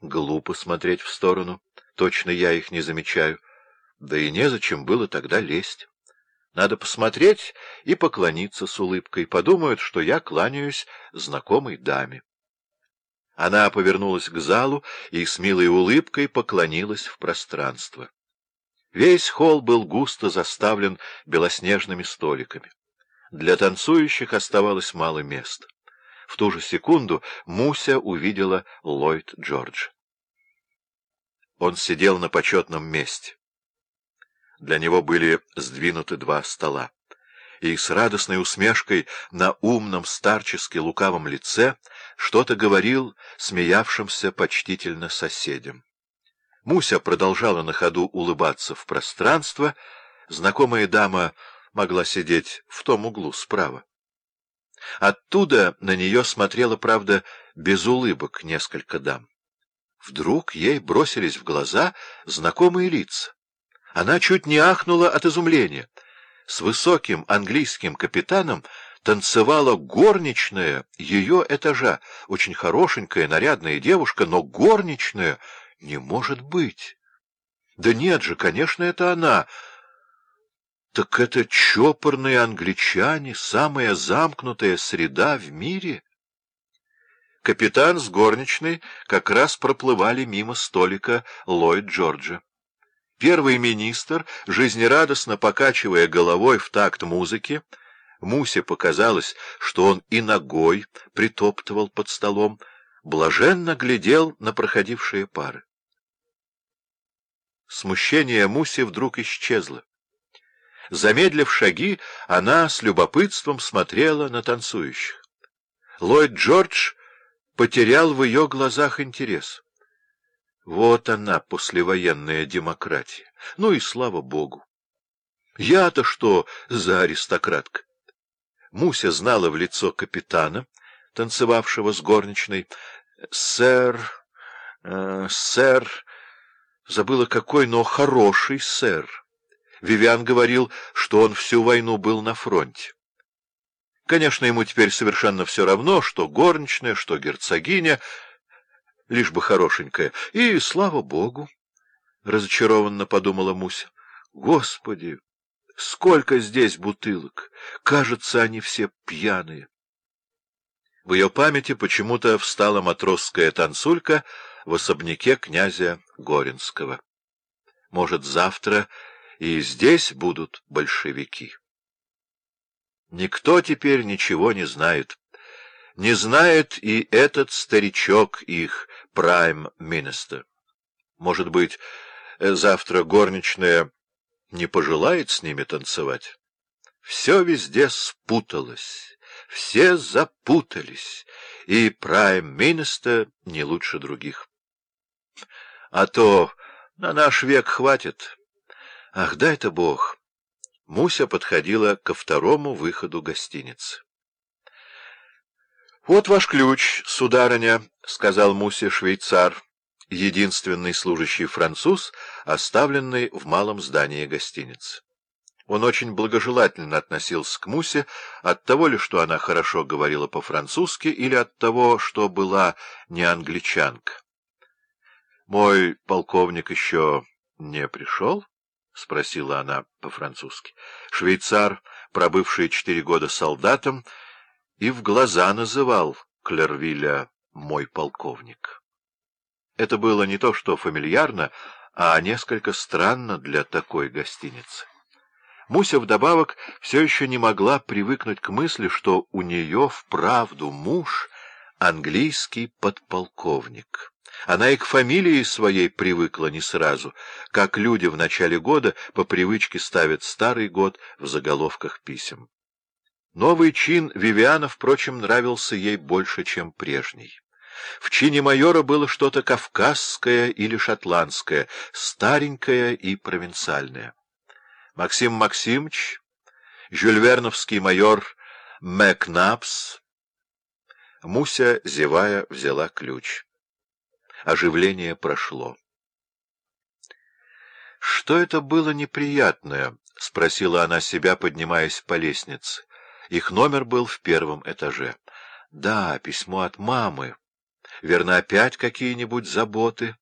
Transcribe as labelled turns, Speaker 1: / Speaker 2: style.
Speaker 1: Глупо смотреть в сторону. Точно я их не замечаю. Да и незачем было тогда лезть. Надо посмотреть и поклониться с улыбкой. Подумают, что я кланяюсь знакомой даме. Она повернулась к залу и с милой улыбкой поклонилась в пространство. Весь холл был густо заставлен белоснежными столиками. Для танцующих оставалось мало места. В ту же секунду Муся увидела Ллойд Джордж. Он сидел на почетном месте. Для него были сдвинуты два стола. И с радостной усмешкой на умном старчески лукавом лице что-то говорил смеявшимся почтительно соседям. Муся продолжала на ходу улыбаться в пространство, знакомая дама могла сидеть в том углу справа. Оттуда на нее смотрела, правда, без улыбок несколько дам. Вдруг ей бросились в глаза знакомые лица. Она чуть не ахнула от изумления. С высоким английским капитаном танцевала горничная ее этажа, очень хорошенькая, нарядная девушка, но горничная не может быть. Да нет же, конечно, это она — так это чопорные англичане, самая замкнутая среда в мире? Капитан с горничной как раз проплывали мимо столика Ллойд Джорджа. Первый министр, жизнерадостно покачивая головой в такт музыки, Мусе показалось, что он и ногой притоптывал под столом, блаженно глядел на проходившие пары. Смущение Муси вдруг исчезло. Замедлив шаги, она с любопытством смотрела на танцующих. Ллойд Джордж потерял в ее глазах интерес. Вот она, послевоенная демократия. Ну и слава богу. Я-то что за аристократка? Муся знала в лицо капитана, танцевавшего с горничной. Сэр... Э, сэр... Забыла какой, но хороший сэр. Вивиан говорил, что он всю войну был на фронте. Конечно, ему теперь совершенно все равно, что горничная, что герцогиня, лишь бы хорошенькая. И слава богу, — разочарованно подумала Муся. Господи, сколько здесь бутылок! Кажется, они все пьяные. В ее памяти почему-то встала матросская танцулька в особняке князя Горинского. Может, завтра и здесь будут большевики. Никто теперь ничего не знает. Не знает и этот старичок их, прайм-министр. Может быть, завтра горничная не пожелает с ними танцевать? Все везде спуталось, все запутались, и прайм-министр не лучше других. А то на наш век хватит. Ах, дай-то Бог! Муся подходила ко второму выходу гостиницы. — Вот ваш ключ, сударыня, — сказал Муся швейцар, единственный служащий француз, оставленный в малом здании гостиницы. Он очень благожелательно относился к Мусе, от того ли, что она хорошо говорила по-французски, или от того, что была не англичанка. — Мой полковник еще не пришел? —— спросила она по-французски. Швейцар, пробывший четыре года солдатом, и в глаза называл Клервиля «мой полковник». Это было не то что фамильярно, а несколько странно для такой гостиницы. Муся вдобавок все еще не могла привыкнуть к мысли, что у нее вправду муж английский подполковник. Она и к фамилии своей привыкла не сразу, как люди в начале года по привычке ставят старый год в заголовках писем. Новый чин Вивиана, впрочем, нравился ей больше, чем прежний. В чине майора было что-то кавказское или шотландское, старенькое и провинциальное. Максим Максимович, жюльверновский майор Мэкнапс, Муся, зевая, взяла ключ. Оживление прошло. «Что это было неприятное?» — спросила она себя, поднимаясь по лестнице. Их номер был в первом этаже. «Да, письмо от мамы. верно, опять какие-нибудь заботы.